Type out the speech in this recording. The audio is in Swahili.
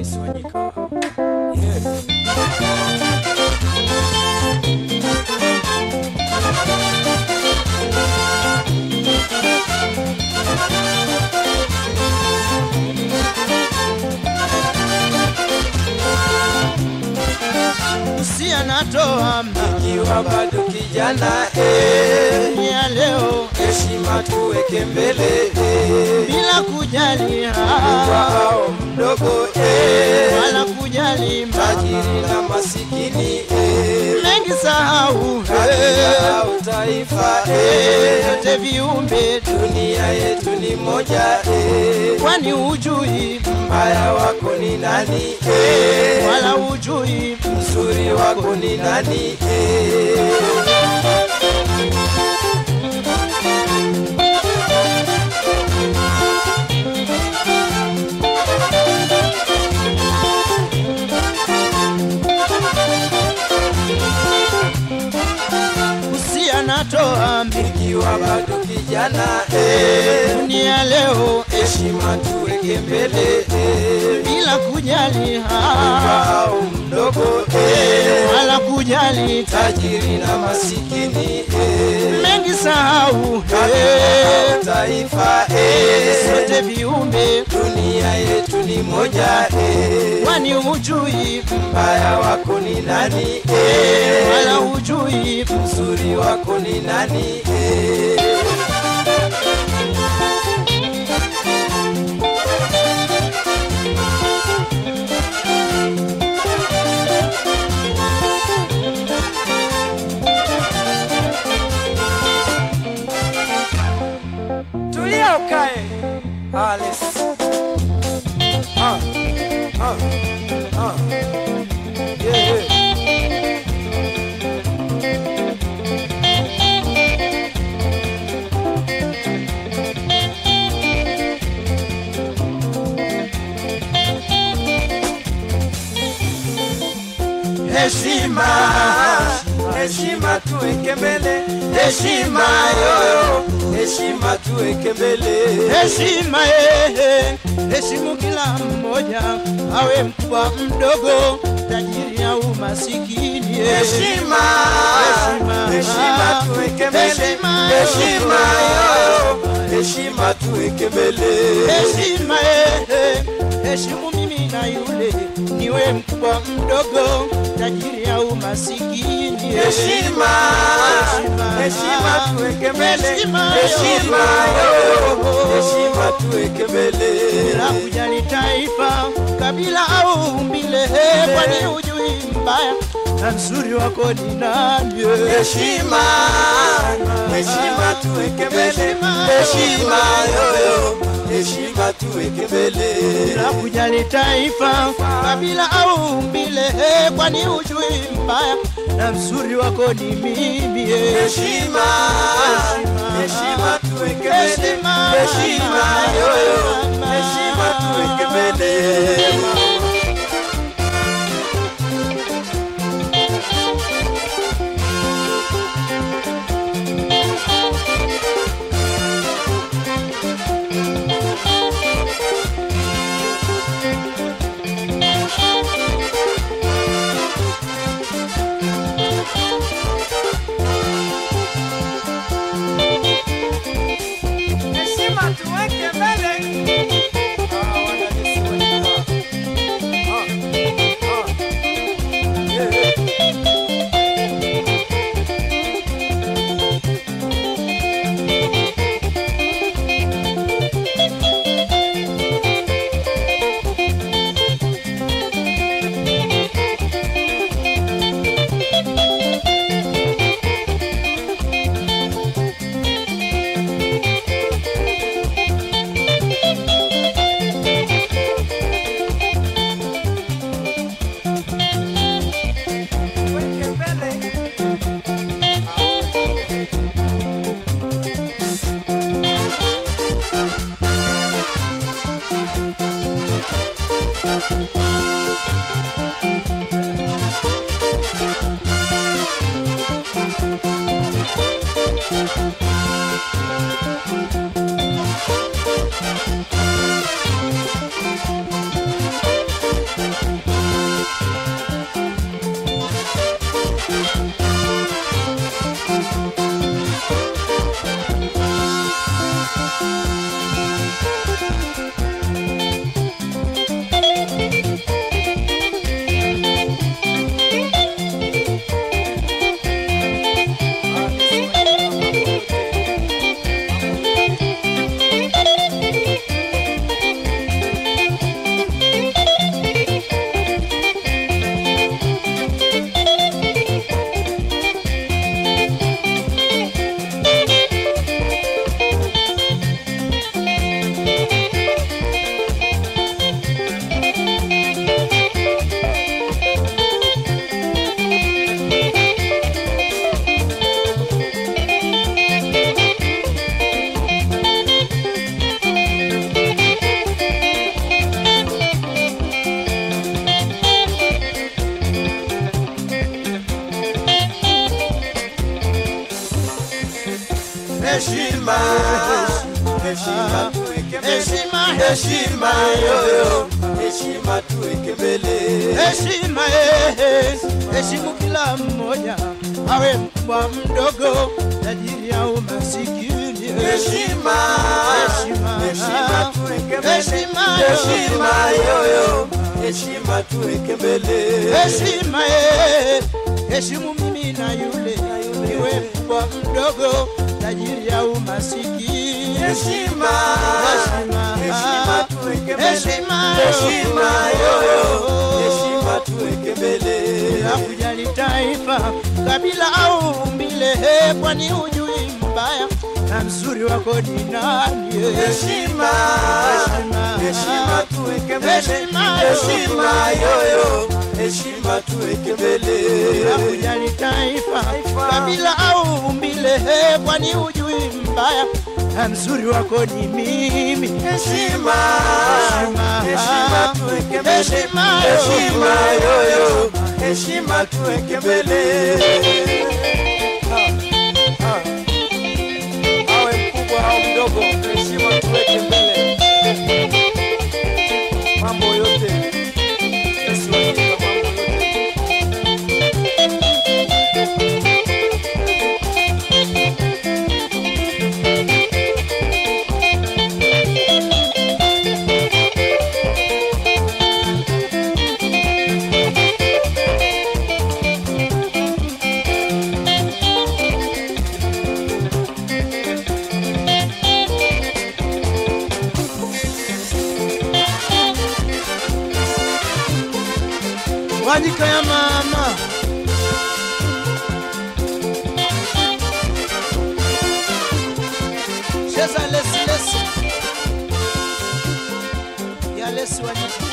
Alice Yeah. Ikiwa bado kijana eh, ya leo heshima tuweke mbele eh, bila kujali viumbe dunia yetu ni moja eh, kwani ujui mbaya wako ni nani eh, wala ujui mzuri wako ni nani eh, ikiwa bado kijana eh, dunia leo heshima tuweke mbele eh, bila kujali ha, mdogo wala kujali tajiri na masikini eh, mengi sahau eh. taifa eh, sote viumbe. Dunia yetu ni moja eh, wani ujui mbaya wako ni nani eh, wala ujui mzuri wako ni nani eh, heshima heshima tuweke mbele heshima yoyo heshima tuweke mbele heshima ehe, heshimu kila mmoja, awe mkubwa mdogo, tajiri au masikini. heshima Heshima. heshima ah. tuweke mbele Heshima. yoyo heshima tuweke mbele Heshima ehe, heshimu mimi na yule, niwe mkubwa mdogo, tajiri au masikini. heshima heshima tuweke mbele. Heshima heshima tuweke mbele. Bila kujali taifa, kabila au umbile, kwani hujui mbaya na mzuri wako ni nani? heshima heshima tuweke mbele. Heshima. heshima yoyo heshima tuweke mbele bila kujali taifa, kabila au umbile, kwani ujui mbaya? Na mzuri wako ni mimi. heshima heshima tuweke mbele heshima yoyo Thank heshima heshima heshima heshima heshima tuweke mbele. Heshima eh, heshimu kila mmoja awe mkubwa mdogo tajiri au masikini. Heshima Heshima. heshima Heshima heshima yoyo heshima tuweke mbele. heshima eh, heshimu mimi na yule iwe mkubwa mdogo tajiri au masikini heshima Heshima. heshima tuweke mbele Heshima. heshima yoyo heshima tuweke mbele hakujali taifa kabila au umbile kwani hujui mbaya na mzuri wako ni nani heshima Heshima. heshima tuweke mbele Heshima. heshima yoyo heshima tuweke mbele. Bila kujali taifa kabila au umbile he, kwani hujui mbaya? Na mzuri wako ni mimi. Heshima Heshima. heshima tuweke mbele. Heshima. yoyo heshima tuweke mbele. Awe mkubwa au mdogo heshima tuweke mbele Wanyika ya mama. Cheza lesi lesi ya lesi Wanyika